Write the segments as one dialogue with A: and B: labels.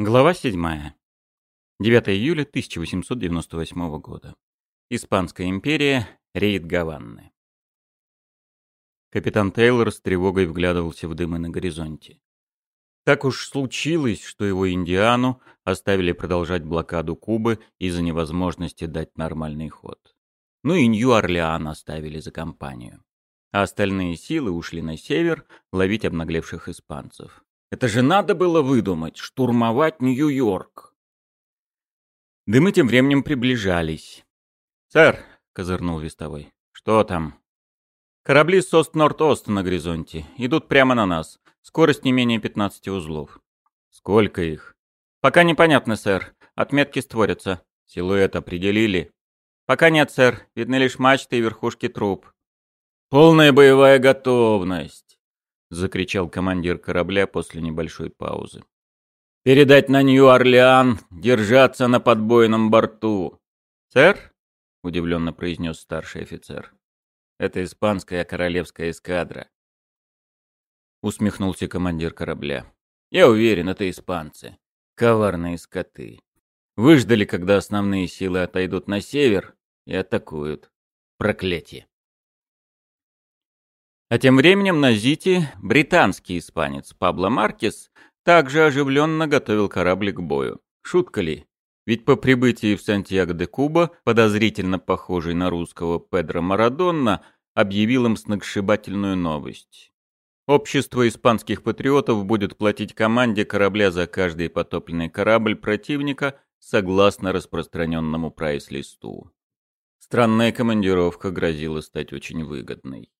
A: Глава 7. 9 июля 1898 года. Испанская империя. Рейд Гаванны. Капитан Тейлор с тревогой вглядывался в дымы на горизонте. Так уж случилось, что его Индиану оставили продолжать блокаду Кубы из-за невозможности дать нормальный ход. Ну и Нью-Орлеан оставили за компанию. А остальные силы ушли на север ловить обнаглевших испанцев. Это же надо было выдумать, штурмовать Нью-Йорк. Дымы тем временем приближались. «Сэр», — козырнул вестовой, — «что там?» «Корабли с Ост-Норд-Ост на горизонте. Идут прямо на нас. Скорость не менее 15 узлов». «Сколько их?» «Пока непонятно, сэр. Отметки створятся». «Силуэт определили?» «Пока нет, сэр. Видны лишь мачты и верхушки труб». «Полная боевая готовность». — закричал командир корабля после небольшой паузы. «Передать на Нью-Орлеан, держаться на подбойном борту!» «Сэр?» — удивленно произнес старший офицер. «Это испанская королевская эскадра». Усмехнулся командир корабля. «Я уверен, это испанцы. Коварные скоты. Выждали, когда основные силы отойдут на север, и атакуют. Проклятие!» А тем временем на Зите британский испанец Пабло Маркес также оживленно готовил корабль к бою. Шутка ли? Ведь по прибытии в Сантьяго-де-Куба, подозрительно похожий на русского Педро Марадонна, объявил им сногсшибательную новость. Общество испанских патриотов будет платить команде корабля за каждый потопленный корабль противника согласно распространенному прайс-листу. Странная командировка грозила стать очень выгодной.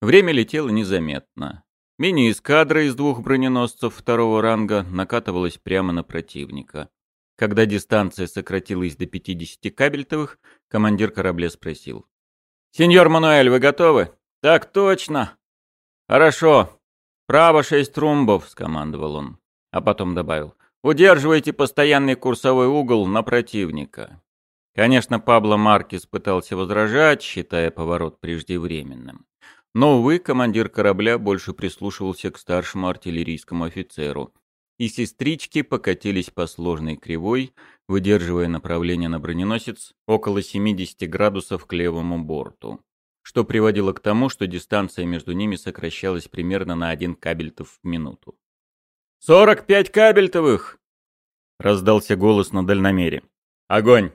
A: Время летело незаметно. Мини-эскадра из двух броненосцев второго ранга накатывалась прямо на противника. Когда дистанция сократилась до 50 кабельтовых, командир корабля спросил. «Сеньор Мануэль, вы готовы?» «Так точно!» «Хорошо. Право шесть трумбов», — скомандовал он. А потом добавил. «Удерживайте постоянный курсовой угол на противника». Конечно, Пабло Маркес пытался возражать, считая поворот преждевременным. Но, увы, командир корабля больше прислушивался к старшему артиллерийскому офицеру. И сестрички покатились по сложной кривой, выдерживая направление на броненосец около 70 градусов к левому борту, что приводило к тому, что дистанция между ними сокращалась примерно на один кабельтов в минуту. «Сорок пять кабельтовых!» — раздался голос на дальномере. «Огонь!»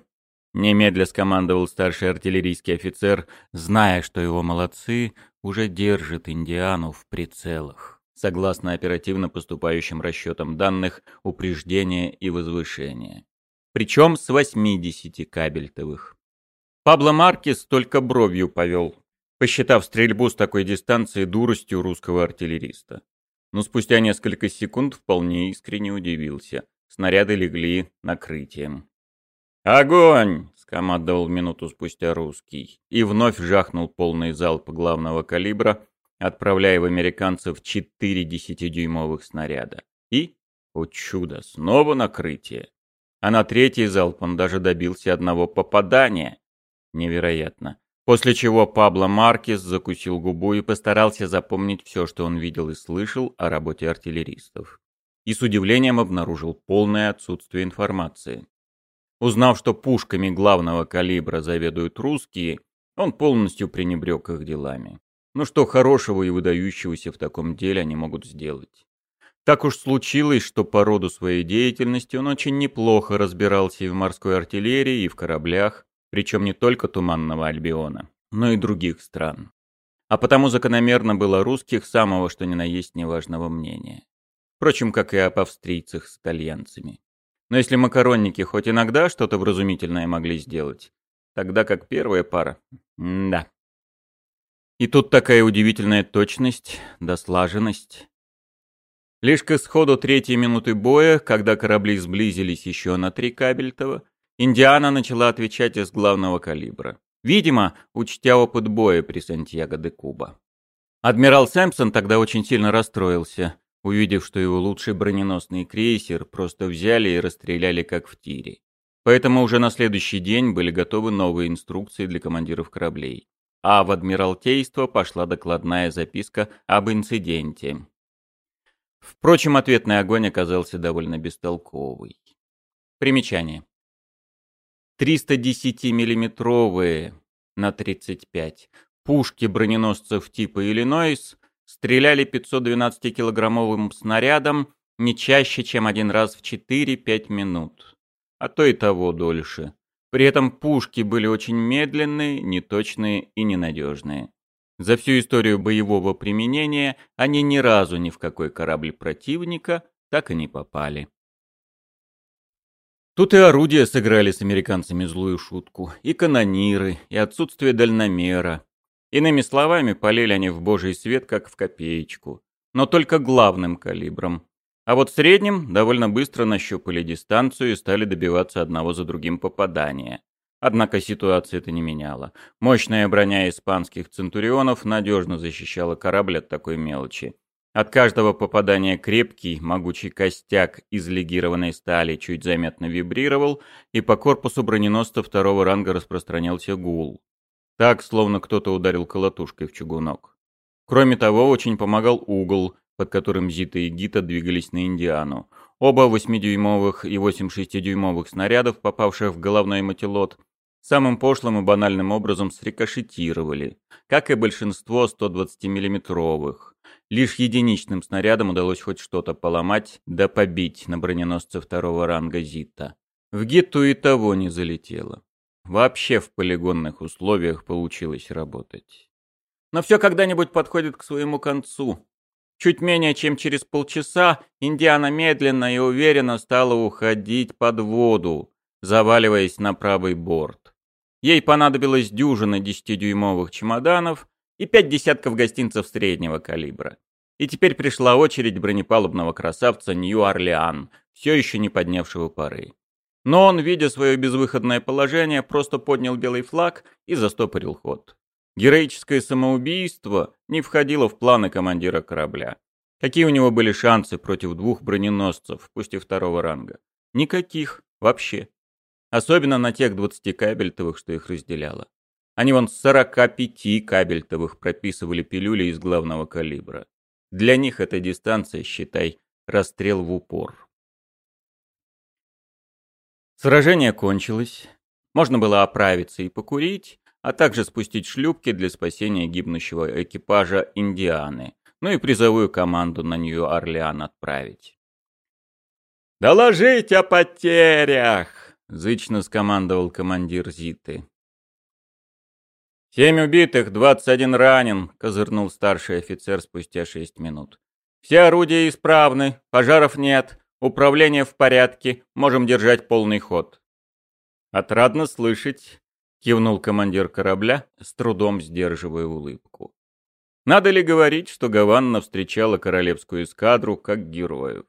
A: Немедля скомандовал старший артиллерийский офицер, зная, что его молодцы уже держат Индиану в прицелах, согласно оперативно поступающим расчетам данных упреждения и возвышения. Причем с 80 кабельтовых. Пабло Маркес только бровью повел, посчитав стрельбу с такой дистанции дуростью русского артиллериста. Но спустя несколько секунд вполне искренне удивился. Снаряды легли накрытием. «Огонь!» — скомандовал минуту спустя русский. И вновь жахнул полный залп главного калибра, отправляя в американцев четыре десятидюймовых снаряда. И, о чудо, снова накрытие. А на третий залп он даже добился одного попадания. Невероятно. После чего Пабло Маркес закусил губу и постарался запомнить все, что он видел и слышал о работе артиллеристов. И с удивлением обнаружил полное отсутствие информации. Узнав, что пушками главного калибра заведуют русские, он полностью пренебрег их делами. Ну что хорошего и выдающегося в таком деле они могут сделать? Так уж случилось, что по роду своей деятельности он очень неплохо разбирался и в морской артиллерии, и в кораблях, причем не только Туманного Альбиона, но и других стран. А потому закономерно было русских самого что ни на есть неважного мнения. Впрочем, как и об австрийцах с итальянцами. Но если макаронники хоть иногда что-то вразумительное могли сделать, тогда как первая пара... Да. И тут такая удивительная точность да слаженность. Лишь к исходу третьей минуты боя, когда корабли сблизились еще на три кабельтова, Индиана начала отвечать из главного калибра. Видимо, учтя опыт боя при Сантьяго де Куба. Адмирал Сэмпсон тогда очень сильно расстроился увидев, что его лучший броненосный крейсер просто взяли и расстреляли как в тире. Поэтому уже на следующий день были готовы новые инструкции для командиров кораблей. А в Адмиралтейство пошла докладная записка об инциденте. Впрочем, ответный огонь оказался довольно бестолковый. Примечание. 310-миллиметровые на 35 пушки броненосцев типа «Иллинойс» стреляли 512-килограммовым снарядом не чаще, чем один раз в 4-5 минут, а то и того дольше. При этом пушки были очень медленные, неточные и ненадежные. За всю историю боевого применения они ни разу ни в какой корабль противника так и не попали. Тут и орудия сыграли с американцами злую шутку, и канониры, и отсутствие дальномера. Иными словами, полили они в божий свет, как в копеечку. Но только главным калибром. А вот средним довольно быстро нащупали дистанцию и стали добиваться одного за другим попадания. Однако ситуация это не меняла. Мощная броня испанских центурионов надежно защищала корабль от такой мелочи. От каждого попадания крепкий, могучий костяк из легированной стали чуть заметно вибрировал, и по корпусу броненосца второго ранга распространялся гул. Так, словно кто-то ударил колотушкой в чугунок. Кроме того, очень помогал угол, под которым Зита и Гита двигались на Индиану. Оба 8-дюймовых и 8-6-дюймовых снарядов, попавших в головной мотилот, самым пошлым и банальным образом срикошетировали, как и большинство 120-миллиметровых. Лишь единичным снарядом удалось хоть что-то поломать да побить на броненосце второго ранга Зита. В Гитту и того не залетело. Вообще в полигонных условиях получилось работать. Но все когда-нибудь подходит к своему концу. Чуть менее чем через полчаса Индиана медленно и уверенно стала уходить под воду, заваливаясь на правый борт. Ей понадобилось дюжина десятидюймовых чемоданов и пять десятков гостинцев среднего калибра. И теперь пришла очередь бронепалубного красавца Нью-Орлеан, все еще не поднявшего пары. Но он, видя свое безвыходное положение, просто поднял белый флаг и застопорил ход. Героическое самоубийство не входило в планы командира корабля. Какие у него были шансы против двух броненосцев, пусть и второго ранга? Никаких, вообще. Особенно на тех 20 кабельтовых, что их разделяло. Они вон с 45 кабельтовых прописывали пилюли из главного калибра. Для них эта дистанция, считай, расстрел в упор. Сражение кончилось. Можно было оправиться и покурить, а также спустить шлюпки для спасения гибнущего экипажа «Индианы», ну и призовую команду на Нью-Орлеан отправить. «Доложить о потерях!» — зычно скомандовал командир Зиты. «Семь убитых, двадцать один ранен», — козырнул старший офицер спустя шесть минут. «Все орудия исправны, пожаров нет, управление в порядке, можем держать полный ход». «Отрадно слышать», — кивнул командир корабля, с трудом сдерживая улыбку. Надо ли говорить, что Гаванна встречала королевскую эскадру как героев?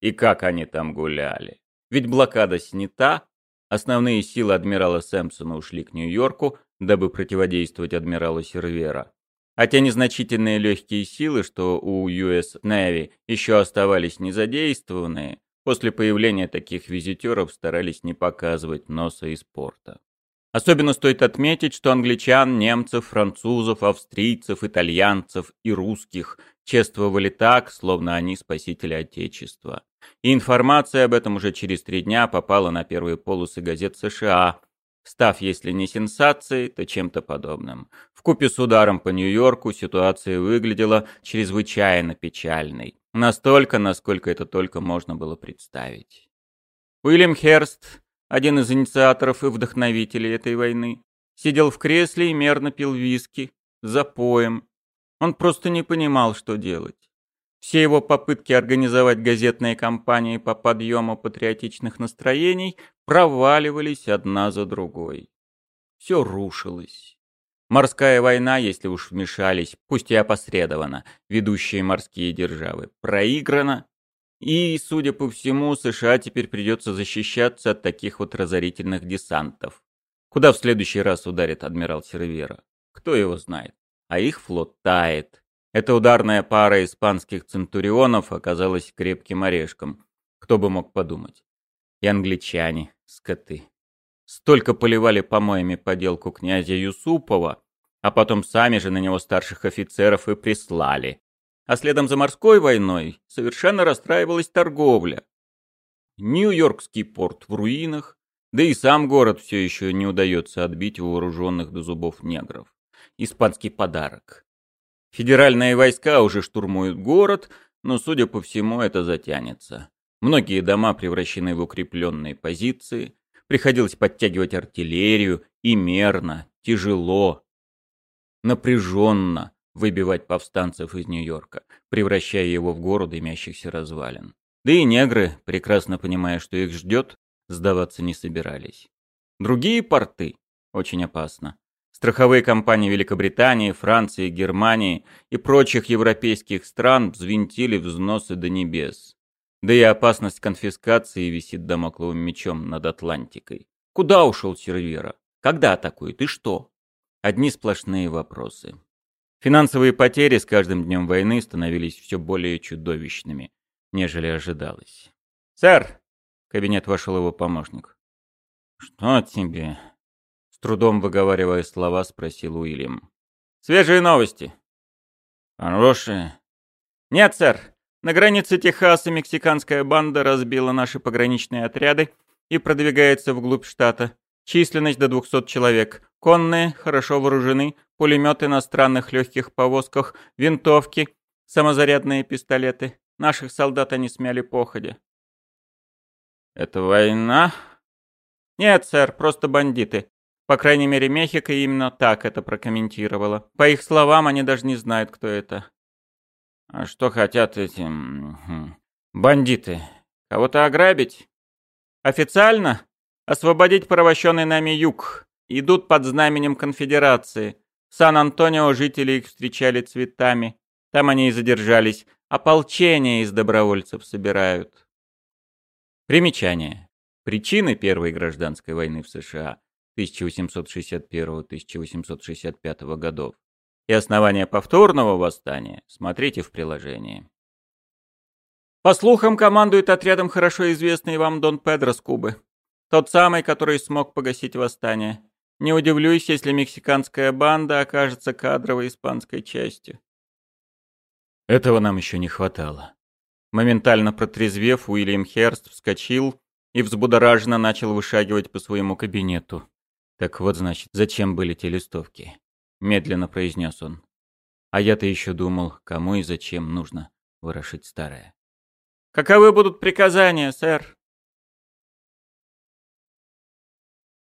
A: И как они там гуляли? Ведь блокада снята, Основные силы адмирала Сэмпсона ушли к Нью-Йорку, дабы противодействовать адмиралу Сервера. А те незначительные легкие силы, что у US Navy еще оставались незадействованные, после появления таких визитеров старались не показывать носа из порта. Особенно стоит отметить, что англичан, немцев, французов, австрийцев, итальянцев и русских чествовали так, словно они спасители Отечества. И информация об этом уже через три дня попала на первые полосы газет США, став, если не сенсацией, то чем-то подобным. В купе с ударом по Нью-Йорку ситуация выглядела чрезвычайно печальной. Настолько, насколько это только можно было представить. Уильям Херст, один из инициаторов и вдохновителей этой войны, сидел в кресле и мерно пил виски, за поем. Он просто не понимал, что делать. Все его попытки организовать газетные кампании по подъему патриотичных настроений проваливались одна за другой. Все рушилось. Морская война, если уж вмешались, пусть и опосредованно, ведущие морские державы, проиграна. И, судя по всему, США теперь придется защищаться от таких вот разорительных десантов. Куда в следующий раз ударит адмирал Сервера? Кто его знает? А их флот тает. Эта ударная пара испанских центурионов оказалась крепким орешком. Кто бы мог подумать. И англичане, скоты. Столько поливали помоями поделку князя Юсупова, а потом сами же на него старших офицеров и прислали. А следом за морской войной совершенно расстраивалась торговля. Нью-Йоркский порт в руинах, да и сам город все еще не удается отбить у вооруженных до зубов негров. Испанский подарок. Федеральные войска уже штурмуют город, но, судя по всему, это затянется. Многие дома превращены в укрепленные позиции, приходилось подтягивать артиллерию, и мерно, тяжело, напряженно выбивать повстанцев из Нью-Йорка, превращая его в город дымящихся развалин. Да и негры, прекрасно понимая, что их ждет, сдаваться не собирались. Другие порты очень опасно. Страховые компании Великобритании, Франции, Германии и прочих европейских стран взвинтили взносы до небес. Да и опасность конфискации висит домокловым мечом над Атлантикой. Куда ушел Сервера? Когда атакует и что? Одни сплошные вопросы. Финансовые потери с каждым днем войны становились все более чудовищными, нежели ожидалось. «Сэр!» — в кабинет вошел его помощник. «Что тебе?» — трудом выговаривая слова, спросил Уильям. «Свежие новости». «Хорошие?» «Нет, сэр. На границе Техаса мексиканская банда разбила наши пограничные отряды и продвигается вглубь штата. Численность до 200 человек. Конные, хорошо вооружены, пулеметы на странных легких повозках, винтовки, самозарядные пистолеты. Наших солдат они смяли походе. «Это война?» «Нет, сэр, просто бандиты. По крайней мере, Мехико именно так это прокомментировала. По их словам, они даже не знают, кто это. А что хотят эти... бандиты? Кого-то ограбить? Официально? Освободить порабощенный нами юг. Идут под знаменем конфедерации. В Сан-Антонио жители их встречали цветами. Там они и задержались. Ополчение из добровольцев собирают. Примечание. Причины Первой гражданской войны в США 1861-1865 годов и основания повторного восстания смотрите в приложении. По слухам, командует отрядом хорошо известный вам Дон Педро с Кубы. Тот самый, который смог погасить восстание. Не удивлюсь, если мексиканская банда окажется кадровой испанской частью. Этого нам еще не хватало. Моментально протрезвев, Уильям Херст вскочил и взбудораженно начал вышагивать по своему кабинету. Так вот, значит, зачем были те листовки медленно произнес он. А я-то еще думал, кому и зачем нужно ворошить старое. «Каковы будут приказания, сэр?»